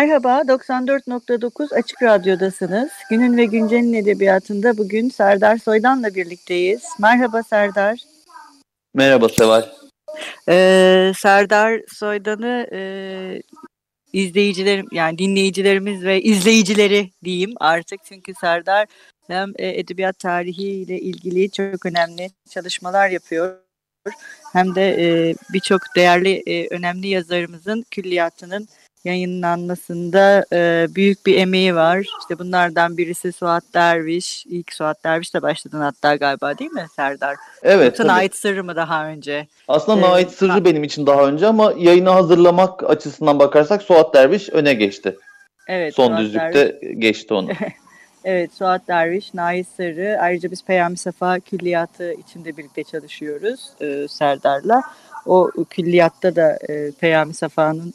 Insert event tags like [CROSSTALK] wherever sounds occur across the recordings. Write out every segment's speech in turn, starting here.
Merhaba, 94.9 Açık Radyo'dasınız. Günün ve Güncel'in edebiyatında bugün Serdar Soydan'la birlikteyiz. Merhaba Serdar. Merhaba Seval. Ee, Serdar Soydan'ı e, izleyicilerim yani dinleyicilerimiz ve izleyicileri diyeyim artık çünkü Serdar hem e, edebiyat tarihi ile ilgili çok önemli çalışmalar yapıyor hem de e, birçok değerli e, önemli yazarımızın külliyatının yayınlanmasında e, büyük bir emeği var. İşte bunlardan birisi Suat Derviş. İlk Suat Derviş'le başladın hatta galiba değil mi Serdar? Evet. Sana ait sırrı mı daha önce? Aslında ee, ait sırrı ha. benim için daha önce ama yayını hazırlamak açısından bakarsak Suat Derviş öne geçti. Evet. Son Suat düzlükte Derviş. geçti onu. [LAUGHS] evet Suat Derviş, Nait Sırrı. Ayrıca biz Peyami Safa külliyatı içinde birlikte çalışıyoruz e, Serdar'la. O külliyatta da e, Peyami Safa'nın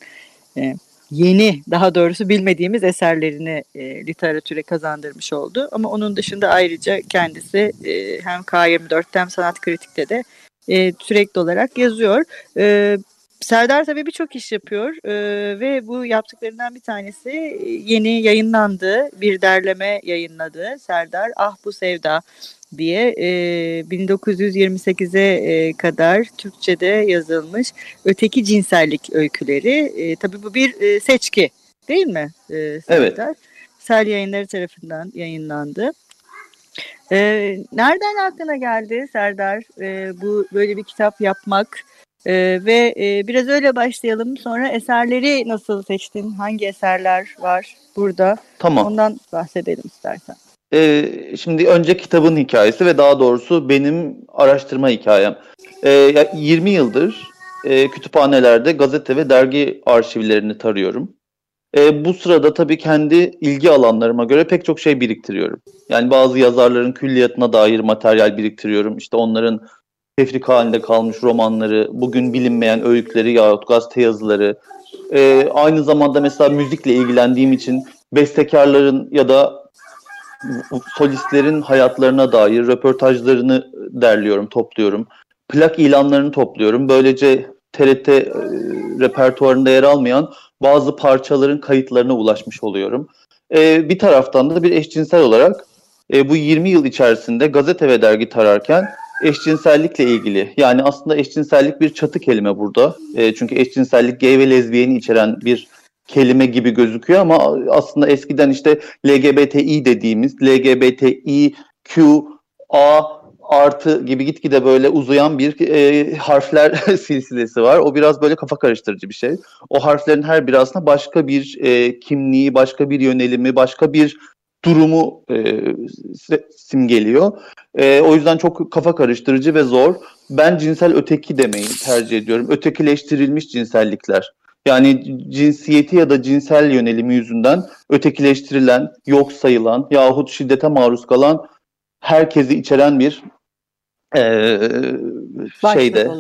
e, yeni daha doğrusu bilmediğimiz eserlerini e, literatüre kazandırmış oldu. Ama onun dışında ayrıca kendisi e, hem K24'te hem Sanat Kritik'te de e, sürekli olarak yazıyor. E, Serdar tabii birçok iş yapıyor e, ve bu yaptıklarından bir tanesi e, yeni yayınlandı, bir derleme yayınladı Serdar Ah Bu Sevda diye e, 1928'e e, kadar Türkçe'de yazılmış öteki cinsellik öyküleri. E, tabii bu bir e, seçki değil mi? E, evet. Sel yayınları tarafından yayınlandı. E, nereden aklına geldi Serdar e, bu böyle bir kitap yapmak? Ee, ve e, biraz öyle başlayalım. Sonra eserleri nasıl seçtin? Hangi eserler var burada? Tamam. Ondan bahsedelim istersen. Ee, şimdi önce kitabın hikayesi ve daha doğrusu benim araştırma hikayem. Ee, 20 yıldır e, kütüphanelerde gazete ve dergi arşivlerini tarıyorum. E, bu sırada tabii kendi ilgi alanlarıma göre pek çok şey biriktiriyorum. Yani bazı yazarların külliyatına dair materyal biriktiriyorum. İşte onların tefrik halinde kalmış romanları, bugün bilinmeyen öyküleri yahut gazete yazıları. E, aynı zamanda mesela müzikle ilgilendiğim için bestekarların ya da solistlerin hayatlarına dair röportajlarını derliyorum, topluyorum. Plak ilanlarını topluyorum. Böylece TRT e, repertuarında yer almayan bazı parçaların kayıtlarına ulaşmış oluyorum. E, bir taraftan da bir eşcinsel olarak e, bu 20 yıl içerisinde gazete ve dergi tararken eşcinsellikle ilgili yani aslında eşcinsellik bir çatı kelime burada. E, çünkü eşcinsellik gay ve lezbiyeni içeren bir kelime gibi gözüküyor ama aslında eskiden işte LGBTİ dediğimiz LGBTİQ A artı gibi gitgide böyle uzayan bir e, harfler [LAUGHS] silsilesi var. O biraz böyle kafa karıştırıcı bir şey. O harflerin her biri aslında başka bir e, kimliği, başka bir yönelimi, başka bir durumu e, simgeliyor. E, o yüzden çok kafa karıştırıcı ve zor. Ben cinsel öteki demeyi tercih ediyorum. Ötekileştirilmiş cinsellikler. Yani cinsiyeti ya da cinsel yönelimi yüzünden ötekileştirilen, yok sayılan yahut şiddete maruz kalan herkesi içeren bir e, şeyde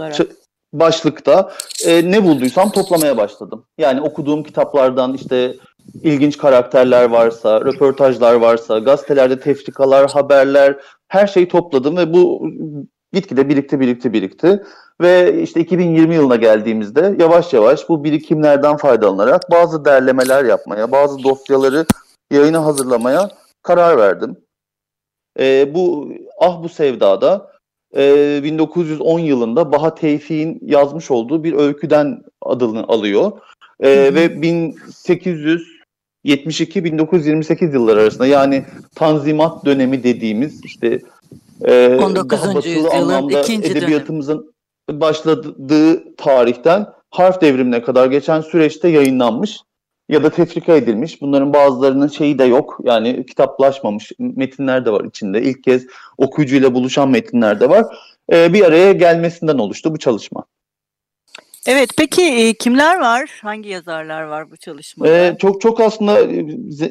başlıkta e, ne bulduysam toplamaya başladım. Yani okuduğum kitaplardan işte ilginç karakterler varsa, röportajlar varsa, gazetelerde tefrikalar, haberler her şeyi topladım ve bu gitgide birikti birikti birikti. Ve işte 2020 yılına geldiğimizde yavaş yavaş bu birikimlerden faydalanarak bazı derlemeler yapmaya, bazı dosyaları yayına hazırlamaya karar verdim. E, bu Ah Bu Sevda'da e, 1910 yılında Baha Tevfik'in yazmış olduğu bir öyküden adını alıyor. E, ve 1872-1928 yılları arasında yani Tanzimat dönemi dediğimiz işte e, 19. yüzyılın ikinci edebiyatımızın dönemi başladığı tarihten harf devrimine kadar geçen süreçte yayınlanmış ya da tefrika edilmiş. Bunların bazılarının şeyi de yok. Yani kitaplaşmamış metinler de var içinde. İlk kez okuyucuyla buluşan metinler de var. E, bir araya gelmesinden oluştu bu çalışma. Evet peki e, kimler var? Hangi yazarlar var bu çalışmada? Ee, çok çok aslında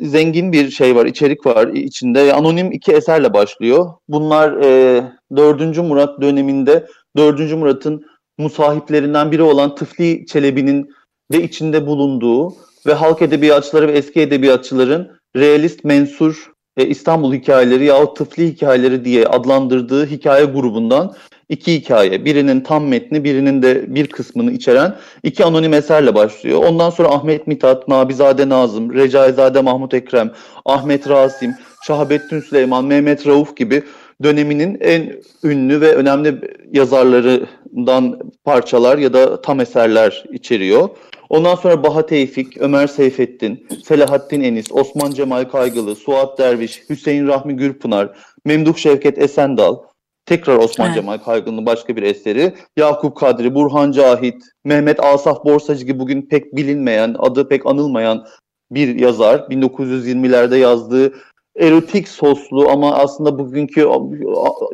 zengin bir şey var, içerik var içinde. Anonim iki eserle başlıyor. Bunlar e, 4. Murat döneminde 4. Murat'ın musahiplerinden biri olan Tıfli Çelebi'nin de içinde bulunduğu ve halk edebiyatçıları ve eski edebiyatçıların realist mensur e, İstanbul hikayeleri yahut Tıfli hikayeleri diye adlandırdığı hikaye grubundan iki hikaye. Birinin tam metni, birinin de bir kısmını içeren iki anonim eserle başlıyor. Ondan sonra Ahmet Mithat, Nabizade Nazım, Recaizade Mahmut Ekrem, Ahmet Rasim, Şahabettin Süleyman, Mehmet Rauf gibi döneminin en ünlü ve önemli yazarlarından parçalar ya da tam eserler içeriyor. Ondan sonra Baha Tevfik, Ömer Seyfettin, Selahattin Enis, Osman Cemal Kaygılı, Suat Derviş, Hüseyin Rahmi Gürpınar, Memduh Şevket Esendal, tekrar Osman evet. Cemal Kaygılı'nın başka bir eseri, Yakup Kadri, Burhan Cahit, Mehmet Asaf Borsacı gibi bugün pek bilinmeyen, adı pek anılmayan bir yazar. 1920'lerde yazdığı erotik soslu ama aslında bugünkü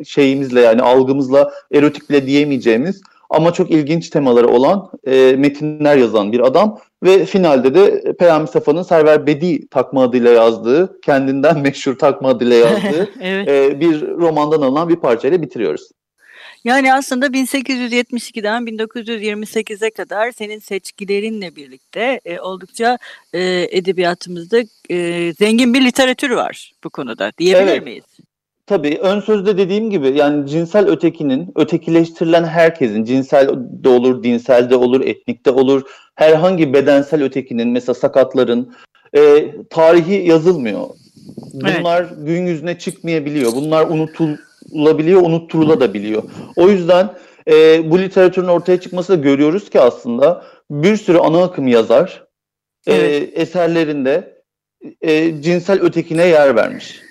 şeyimizle yani algımızla erotik bile diyemeyeceğimiz ama çok ilginç temaları olan e, metinler yazan bir adam ve finalde de Peyami Safa'nın Server Bedi takma adıyla yazdığı, kendinden [LAUGHS] meşhur takma adıyla yazdığı [LAUGHS] evet. e, bir romandan alınan bir parçayla bitiriyoruz. Yani aslında 1872'den 1928'e kadar senin seçkilerinle birlikte e, oldukça e, edebiyatımızda e, zengin bir literatür var bu konuda diyebilir evet. miyiz? Tabii ön sözde dediğim gibi yani cinsel ötekinin, ötekileştirilen herkesin, cinsel de olur, dinsel de olur, etnik de olur, herhangi bedensel ötekinin mesela sakatların e, tarihi yazılmıyor. Bunlar evet. gün yüzüne çıkmayabiliyor. Bunlar unutulabiliyor, unutturulabiliyor. O yüzden e, bu literatürün ortaya çıkması da görüyoruz ki aslında bir sürü ana akım yazar e, evet. e, eserlerinde e, cinsel ötekine yer vermiş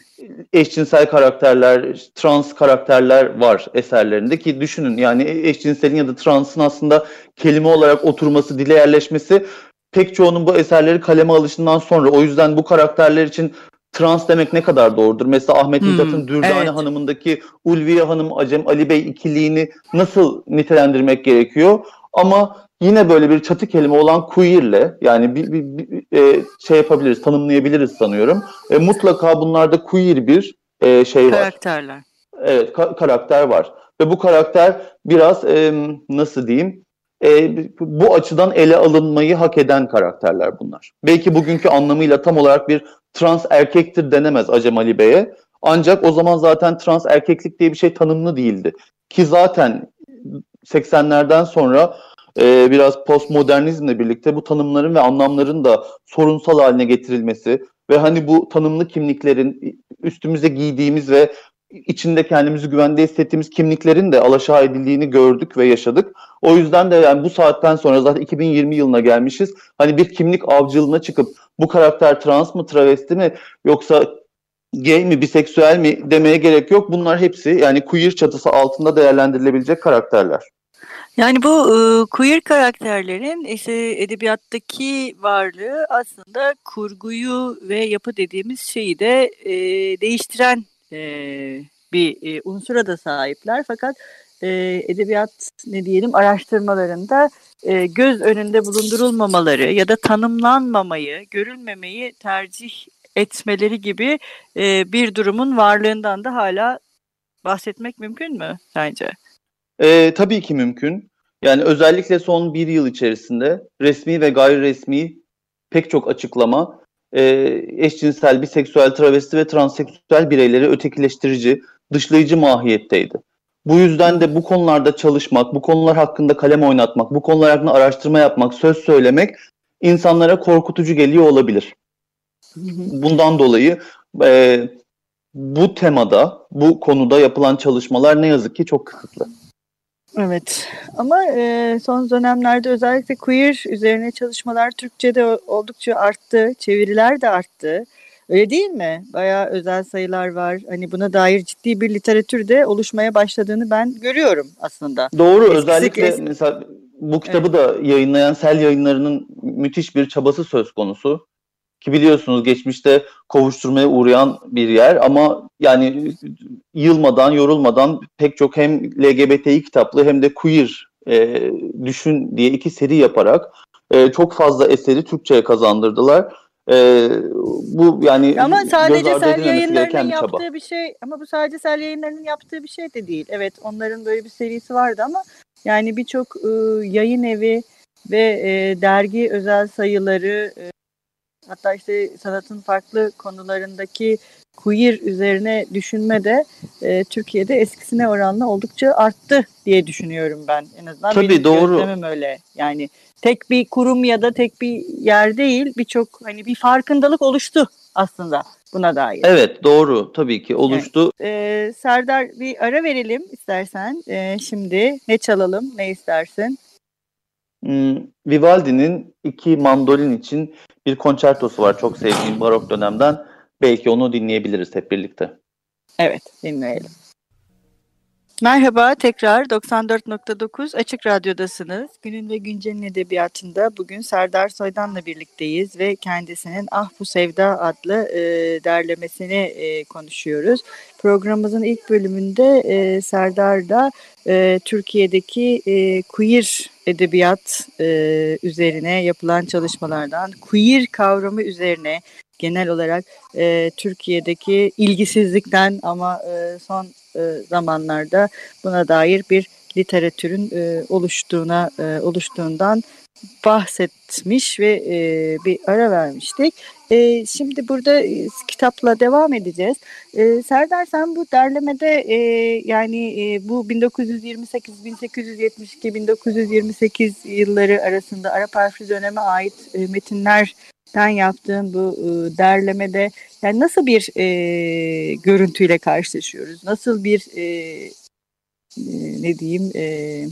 eşcinsel karakterler, trans karakterler var eserlerinde ki düşünün yani eşcinselin ya da transın aslında kelime olarak oturması, dile yerleşmesi pek çoğunun bu eserleri kaleme alışından sonra o yüzden bu karakterler için trans demek ne kadar doğrudur? Mesela Ahmet hmm, Mithat'ın Dürdane evet. Hanım'ındaki Ulviye Hanım Acem Ali Bey ikiliğini nasıl nitelendirmek gerekiyor? Ama yine böyle bir çatı kelime olan queer'le yani bir, bir, bir e, şey yapabiliriz, tanımlayabiliriz sanıyorum. E, mutlaka bunlarda queer bir e, şey var. Karakterler. Evet, ka- karakter var. Ve bu karakter biraz e, nasıl diyeyim? E, bu açıdan ele alınmayı hak eden karakterler bunlar. Belki bugünkü anlamıyla tam olarak bir trans erkektir denemez Acem Ali Bey'e. Ancak o zaman zaten trans erkeklik diye bir şey tanımlı değildi. Ki zaten 80'lerden sonra e, biraz postmodernizmle birlikte bu tanımların ve anlamların da sorunsal haline getirilmesi ve hani bu tanımlı kimliklerin üstümüze giydiğimiz ve içinde kendimizi güvende hissettiğimiz kimliklerin de alaşağı edildiğini gördük ve yaşadık. O yüzden de yani bu saatten sonra zaten 2020 yılına gelmişiz. Hani bir kimlik avcılığına çıkıp bu karakter trans mı, travesti mi yoksa gay mi, biseksüel mi demeye gerek yok. Bunlar hepsi yani queer çatısı altında değerlendirilebilecek karakterler. Yani bu e, queer karakterlerin işte edebiyattaki varlığı aslında kurguyu ve yapı dediğimiz şeyi de e, değiştiren e, bir e, unsura da sahipler. Fakat e, edebiyat ne diyelim araştırmalarında e, göz önünde bulundurulmamaları ya da tanımlanmamayı, görülmemeyi tercih etmeleri gibi e, bir durumun varlığından da hala bahsetmek mümkün mü sence? E, tabii ki mümkün. Yani özellikle son bir yıl içerisinde resmi ve gayri resmi pek çok açıklama e, eşcinsel, biseksüel, travesti ve transseksüel bireyleri ötekileştirici, dışlayıcı mahiyetteydi. Bu yüzden de bu konularda çalışmak, bu konular hakkında kalem oynatmak, bu konular hakkında araştırma yapmak, söz söylemek insanlara korkutucu geliyor olabilir. Bundan dolayı e, bu temada, bu konuda yapılan çalışmalar ne yazık ki çok kısıtlı. Evet ama e, son dönemlerde özellikle queer üzerine çalışmalar Türkçe'de oldukça arttı, çeviriler de arttı. Öyle değil mi? Bayağı özel sayılar var. Hani buna dair ciddi bir literatür de oluşmaya başladığını ben görüyorum aslında. Doğru Eskisi özellikle kes... mesela bu kitabı evet. da yayınlayan Sel yayınlarının müthiş bir çabası söz konusu. Ki biliyorsunuz geçmişte kovuşturmaya uğrayan bir yer ama yani yılmadan, yorulmadan pek çok hem LGBTİ kitaplı hem de queer e, düşün diye iki seri yaparak e, çok fazla eseri Türkçe'ye kazandırdılar. E, bu yani ama sadece Sel yayınlarının yaptığı çaba. bir şey ama bu sadece Sel yayınlarının yaptığı bir şey de değil. Evet onların böyle bir serisi vardı ama yani birçok e, yayın evi ve e, dergi özel sayıları e, hatta işte sanatın farklı konularındaki queer üzerine düşünme de e, Türkiye'de eskisine oranla oldukça arttı diye düşünüyorum ben. En azından Tabii benim doğru. öyle. Yani tek bir kurum ya da tek bir yer değil birçok hani bir farkındalık oluştu aslında buna dair. Evet doğru tabii ki oluştu. Evet. Ee, Serdar bir ara verelim istersen. Ee, şimdi ne çalalım ne istersin? Hmm, Vivaldi'nin iki mandolin için bir konçertosu var çok sevdiğim barok dönemden. Belki onu dinleyebiliriz hep birlikte. Evet dinleyelim. Merhaba tekrar 94.9 Açık Radyo'dasınız. Günün ve Güncel'in edebiyatında bugün Serdar Soydan'la birlikteyiz ve kendisinin Ah Bu Sevda adlı e, derlemesini e, konuşuyoruz. Programımızın ilk bölümünde e, Serdar'da e, Türkiye'deki e, queer edebiyat e, üzerine yapılan çalışmalardan, queer kavramı üzerine genel olarak e, Türkiye'deki ilgisizlikten ama e, son e, zamanlarda buna dair bir literatürün e, oluştuğuna e, oluştuğundan bahsetmiş ve e, bir ara vermiştik. E, şimdi burada e, kitapla devam edeceğiz. E, Serdar sen bu derlemede e, yani e, bu 1928, 1872, 1928 yılları arasında Arap harfli döneme ait e, metinlerden yaptığın bu e, derlemede yani nasıl bir e, görüntüyle karşılaşıyoruz? Nasıl bir e, e, ne diyeyim e,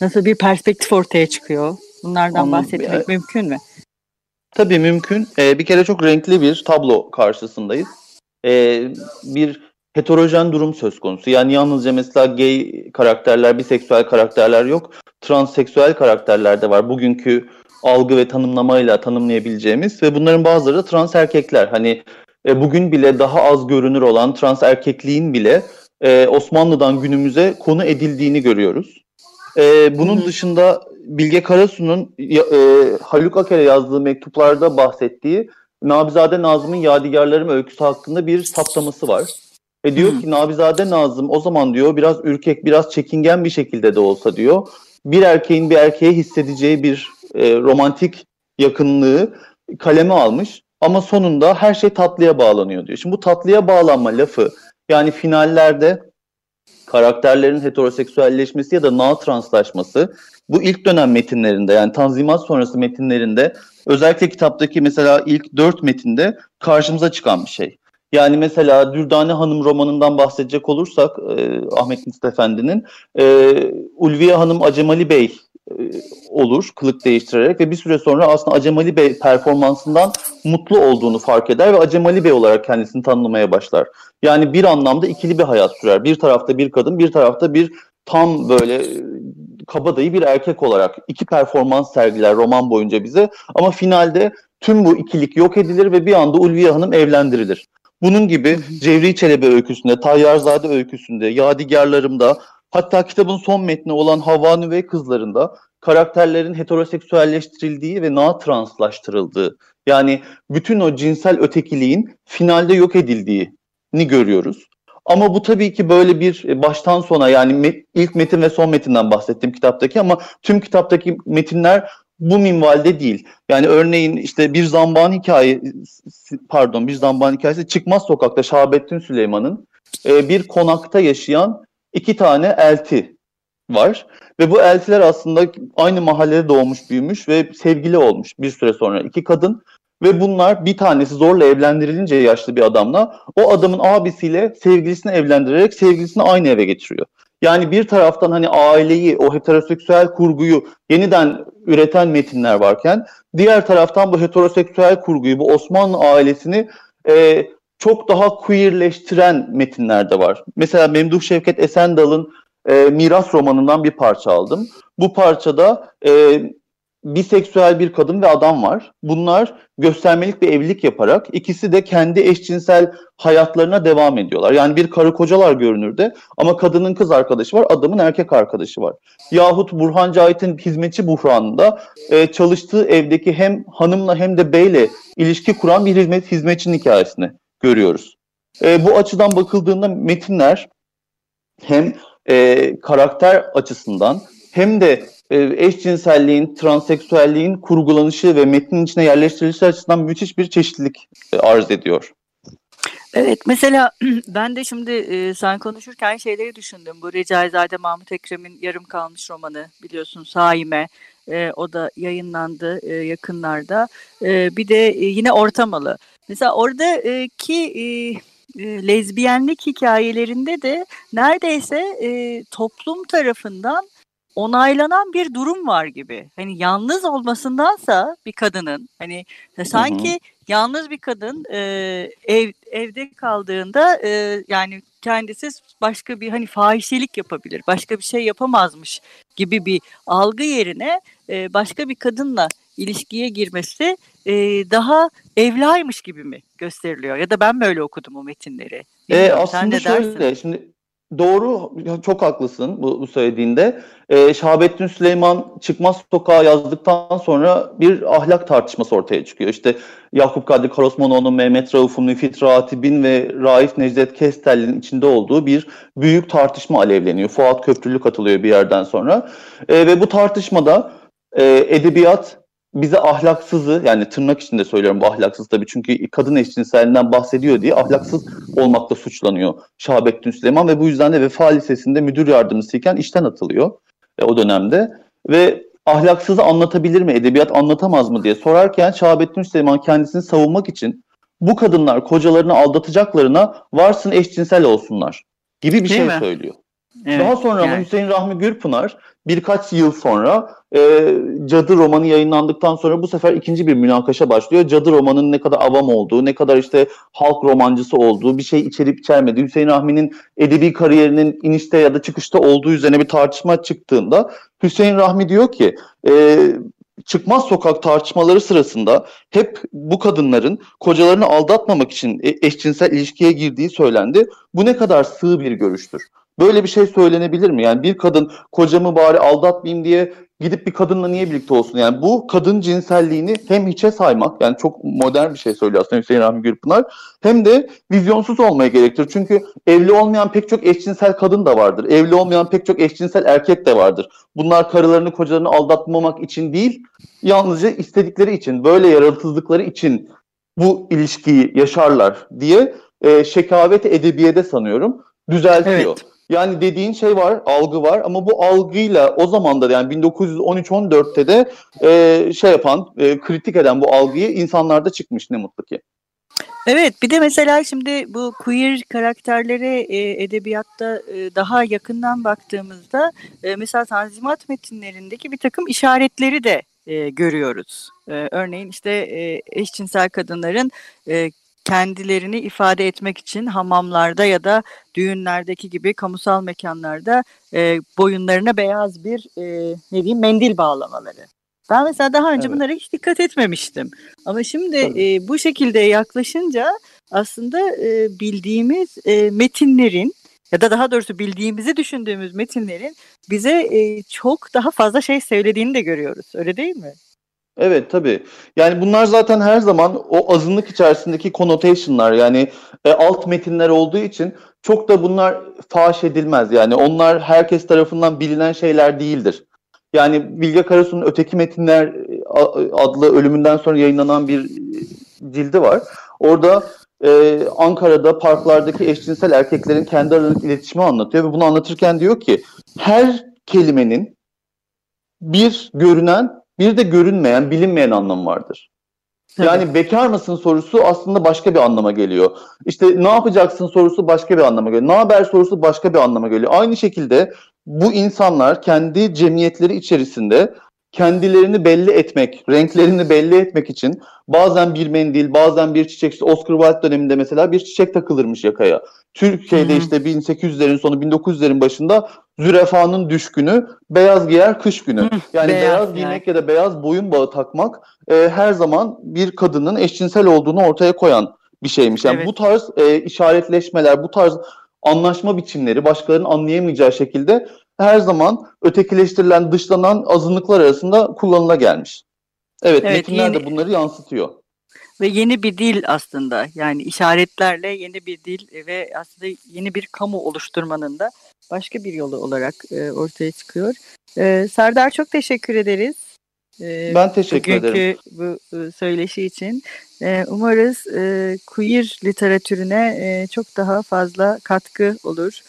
nasıl bir perspektif ortaya çıkıyor? Bunlardan Anladım. bahsetmek ya, mümkün mü? Tabii mümkün. Ee, bir kere çok renkli bir tablo karşısındayız. Ee, bir heterojen durum söz konusu. Yani yalnızca mesela gay karakterler, biseksüel karakterler yok. Transseksüel karakterler de var. Bugünkü algı ve tanımlamayla tanımlayabileceğimiz ve bunların bazıları da trans erkekler. Hani e, bugün bile daha az görünür olan trans erkekliğin bile e, Osmanlı'dan günümüze konu edildiğini görüyoruz. E, bunun Hı-hı. dışında Bilge Karasu'nun e, Haluk Aker'e yazdığı mektuplarda bahsettiği Nabizade Nazım'ın Yadigarlarım öyküsü hakkında bir saptaması var. Ve diyor Hı. ki Nabizade Nazım o zaman diyor biraz ürkek, biraz çekingen bir şekilde de olsa diyor bir erkeğin bir erkeğe hissedeceği bir e, romantik yakınlığı kaleme almış. Ama sonunda her şey tatlıya bağlanıyor diyor. Şimdi bu tatlıya bağlanma lafı yani finallerde karakterlerin heteroseksüelleşmesi ya da na translaşması bu ilk dönem metinlerinde yani Tanzimat sonrası metinlerinde özellikle kitaptaki mesela ilk dört metinde karşımıza çıkan bir şey. Yani mesela Dürdane Hanım romanından bahsedecek olursak e, Ahmet Nist Efendi'nin e, Ulviye Hanım Acemali Bey olur kılık değiştirerek ve bir süre sonra aslında Acemali Bey performansından mutlu olduğunu fark eder ve Acemali Bey olarak kendisini tanımlamaya başlar. Yani bir anlamda ikili bir hayat sürer. Bir tarafta bir kadın, bir tarafta bir tam böyle e, kabadayı bir erkek olarak iki performans sergiler roman boyunca bize ama finalde tüm bu ikilik yok edilir ve bir anda Ulviye Hanım evlendirilir. Bunun gibi Cevri Çelebi öyküsünde, Tayyarzade öyküsünde, Yadigarlarımda hatta kitabın son metni olan Havva ve Kızlarında karakterlerin heteroseksüelleştirildiği ve na translaştırıldığı yani bütün o cinsel ötekiliğin finalde yok edildiğini görüyoruz. Ama bu tabii ki böyle bir e, baştan sona yani met, ilk metin ve son metinden bahsettim kitaptaki ama tüm kitaptaki metinler bu minvalde değil. Yani örneğin işte bir zamban hikaye pardon bir zamban hikayesi Çıkmaz Sokak'ta Şahabettin Süleyman'ın e, bir konakta yaşayan iki tane elti var. Ve bu eltiler aslında aynı mahallede doğmuş büyümüş ve sevgili olmuş bir süre sonra iki kadın. Ve bunlar bir tanesi zorla evlendirilince yaşlı bir adamla o adamın abisiyle sevgilisini evlendirerek sevgilisini aynı eve getiriyor. Yani bir taraftan hani aileyi, o heteroseksüel kurguyu yeniden üreten metinler varken diğer taraftan bu heteroseksüel kurguyu, bu Osmanlı ailesini e, çok daha queerleştiren metinler de var. Mesela Memduh Şevket Esendal'ın e, Miras romanından bir parça aldım. Bu parçada e, biseksüel bir kadın ve adam var. Bunlar göstermelik bir evlilik yaparak ikisi de kendi eşcinsel hayatlarına devam ediyorlar. Yani bir karı kocalar görünürde ama kadının kız arkadaşı var, adamın erkek arkadaşı var. Yahut Burhan Cahit'in hizmetçi buhranında e, çalıştığı evdeki hem hanımla hem de beyle ilişki kuran bir hizmet hizmetçinin hikayesini görüyoruz. E, bu açıdan bakıldığında metinler hem e, karakter açısından hem de e, eşcinselliğin, transseksüelliğin kurgulanışı ve metnin içine yerleştirilişi açısından müthiş bir çeşitlilik e, arz ediyor. Evet mesela [CLEARS THROAT] ben de şimdi e, sen konuşurken şeyleri düşündüm. Bu Recaizade Mahmut Ekrem'in yarım kalmış romanı biliyorsun Saime. E, o da yayınlandı e, yakınlarda. E, bir de e, yine Ortamalı. Mesela oradaki e, e, lezbiyenlik hikayelerinde de neredeyse e, toplum tarafından onaylanan bir durum var gibi. Hani yalnız olmasındansa bir kadının hani sanki hı hı. yalnız bir kadın e, ev evde kaldığında e, yani kendisi başka bir hani fahişelik yapabilir, başka bir şey yapamazmış gibi bir algı yerine e, başka bir kadınla ilişkiye girmesi e, daha evlaymış gibi mi gösteriliyor? Ya da ben mi öyle okudum o metinleri? e, aslında şöyle, şimdi Doğru, çok haklısın bu, bu söylediğinde. Ee, Şahabettin Süleyman Çıkmaz Sokağa yazdıktan sonra bir ahlak tartışması ortaya çıkıyor. İşte Yakup Kadri Karosmanoğlu'nun, Mehmet Rauf'un, Müfit Ratib'in ve Raif Necdet Kestel'in içinde olduğu bir büyük tartışma alevleniyor. Fuat Köprülü katılıyor bir yerden sonra. Ee, ve bu tartışmada e, edebiyat bize ahlaksızı yani tırnak içinde söylüyorum bu ahlaksız tabii çünkü kadın eşcinselinden bahsediyor diye ahlaksız olmakla suçlanıyor Şahabettin Süleyman ve bu yüzden de Vefa Lisesi'nde müdür yardımcısıyken işten atılıyor e, o dönemde ve ahlaksızı anlatabilir mi, edebiyat anlatamaz mı diye sorarken Şahabettin Süleyman kendisini savunmak için bu kadınlar kocalarını aldatacaklarına varsın eşcinsel olsunlar gibi bir Değil şey mi? söylüyor. Evet, Daha sonra yani. Hüseyin Rahmi Gürpınar birkaç yıl sonra e, Cadı romanı yayınlandıktan sonra bu sefer ikinci bir münakaşa başlıyor. Cadı romanın ne kadar avam olduğu, ne kadar işte halk romancısı olduğu, bir şey içerip içermediği, Hüseyin Rahmi'nin edebi kariyerinin inişte ya da çıkışta olduğu üzerine bir tartışma çıktığında Hüseyin Rahmi diyor ki e, çıkmaz sokak tartışmaları sırasında hep bu kadınların kocalarını aldatmamak için e, eşcinsel ilişkiye girdiği söylendi. Bu ne kadar sığ bir görüştür. Böyle bir şey söylenebilir mi? Yani bir kadın kocamı bari aldatmayayım diye gidip bir kadınla niye birlikte olsun? Yani bu kadın cinselliğini hem hiçe saymak yani çok modern bir şey söylüyor aslında Hüseyin Rahmi Gürpınar hem de vizyonsuz olmaya gerektir. Çünkü evli olmayan pek çok eşcinsel kadın da vardır. Evli olmayan pek çok eşcinsel erkek de vardır. Bunlar karılarını kocalarını aldatmamak için değil yalnızca istedikleri için böyle yaratıcılıkları için bu ilişkiyi yaşarlar diye e, şekavet edebiyede sanıyorum düzeltiyor. Evet. Yani dediğin şey var, algı var ama bu algıyla o zaman da yani 1913-14'te de e, şey yapan, e, kritik eden bu algıyı insanlarda çıkmış ne mutlu ki. Evet bir de mesela şimdi bu queer karakterlere e, edebiyatta e, daha yakından baktığımızda e, mesela Tanzimat metinlerindeki bir takım işaretleri de e, görüyoruz. E, örneğin işte e, eşcinsel kadınların e, kendilerini ifade etmek için hamamlarda ya da düğünlerdeki gibi kamusal mekanlarda e, boyunlarına beyaz bir e, ne diyeyim mendil bağlamaları. Ben mesela daha önce evet. bunlara hiç dikkat etmemiştim. Ama şimdi e, bu şekilde yaklaşınca aslında e, bildiğimiz e, metinlerin ya da daha doğrusu bildiğimizi düşündüğümüz metinlerin bize e, çok daha fazla şey söylediğini de görüyoruz. Öyle değil mi? Evet tabii. Yani bunlar zaten her zaman o azınlık içerisindeki connotation'lar yani e, alt metinler olduğu için çok da bunlar faş edilmez. Yani onlar herkes tarafından bilinen şeyler değildir. Yani Bilge Karasu'nun Öteki Metinler e, adlı ölümünden sonra yayınlanan bir e, cildi var. Orada e, Ankara'da parklardaki eşcinsel erkeklerin kendi aralarındaki iletişimi anlatıyor ve bunu anlatırken diyor ki her kelimenin bir görünen bir de görünmeyen, bilinmeyen anlamı vardır. Yani evet. bekar mısın sorusu aslında başka bir anlama geliyor. İşte ne yapacaksın sorusu başka bir anlama geliyor. Ne haber sorusu başka bir anlama geliyor. Aynı şekilde bu insanlar kendi cemiyetleri içerisinde kendilerini belli etmek, renklerini belli etmek için bazen bir mendil, bazen bir çiçek. İşte Oscar Wilde döneminde mesela bir çiçek takılırmış yakaya. Türkiye'de Hı-hı. işte 1800'lerin sonu 1900'lerin başında zürefanın düşkünü beyaz giyer kış günü. Hı, yani beyaz, beyaz giymek yani. ya da beyaz boyun bağı takmak e, her zaman bir kadının eşcinsel olduğunu ortaya koyan bir şeymiş. Yani evet. bu tarz e, işaretleşmeler, bu tarz anlaşma biçimleri başkalarının anlayamayacağı şekilde her zaman ötekileştirilen, dışlanan azınlıklar arasında kullanıla gelmiş. Evet, evet metinler yeni, de bunları yansıtıyor. Ve yeni bir dil aslında yani işaretlerle yeni bir dil ve aslında yeni bir kamu oluşturmanın da başka bir yolu olarak e, ortaya çıkıyor. E, Serdar çok teşekkür ederiz. E, ben teşekkür ederim. bu e, söyleşi için. E, umarız e, queer literatürüne e, çok daha fazla katkı olur.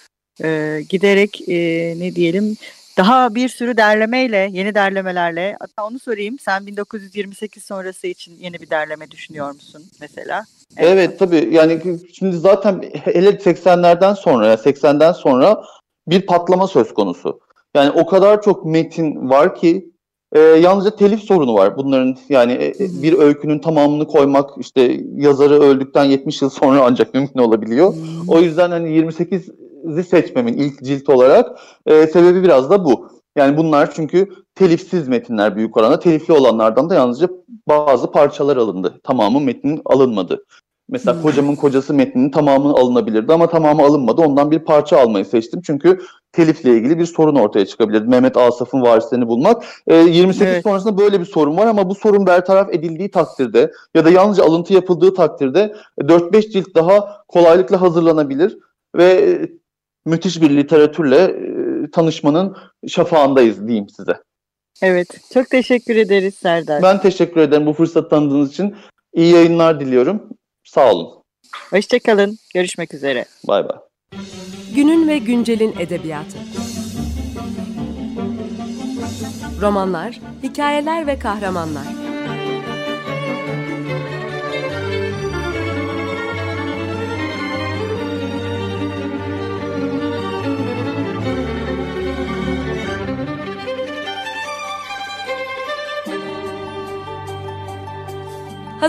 E, giderek e, ne diyelim daha bir sürü derlemeyle, yeni derlemelerle. Hatta onu sorayım. Sen 1928 sonrası için yeni bir derleme düşünüyor musun mesela? Evet, evet tabii. Yani şimdi zaten hele 80'lerden sonra, 80'den sonra bir patlama söz konusu. Yani o kadar çok metin var ki e, yalnızca telif sorunu var. Bunların yani e, bir öykünün tamamını koymak işte yazarı öldükten 70 yıl sonra ancak mümkün olabiliyor. O yüzden hani 28'i seçmemin ilk cilt olarak e, sebebi biraz da bu. Yani bunlar çünkü telifsiz metinler büyük oranda. Telifli olanlardan da yalnızca bazı parçalar alındı. Tamamı metnin alınmadı. Mesela hmm. kocamın kocası metninin tamamı alınabilirdi ama tamamı alınmadı. Ondan bir parça almayı seçtim. Çünkü telifle ilgili bir sorun ortaya çıkabilirdi. Mehmet Asaf'ın varislerini bulmak. E, ee, 28 evet. sonrasında böyle bir sorun var ama bu sorun bertaraf edildiği takdirde ya da yalnızca alıntı yapıldığı takdirde 4-5 cilt daha kolaylıkla hazırlanabilir ve müthiş bir literatürle e, tanışmanın şafağındayız diyeyim size. Evet. Çok teşekkür ederiz Serdar. Ben teşekkür ederim bu fırsat tanıdığınız için. İyi yayınlar diliyorum. Sağ olun. Hoşçakalın. Görüşmek üzere. Bay bay. Günün ve güncelin edebiyatı. Romanlar, hikayeler ve kahramanlar.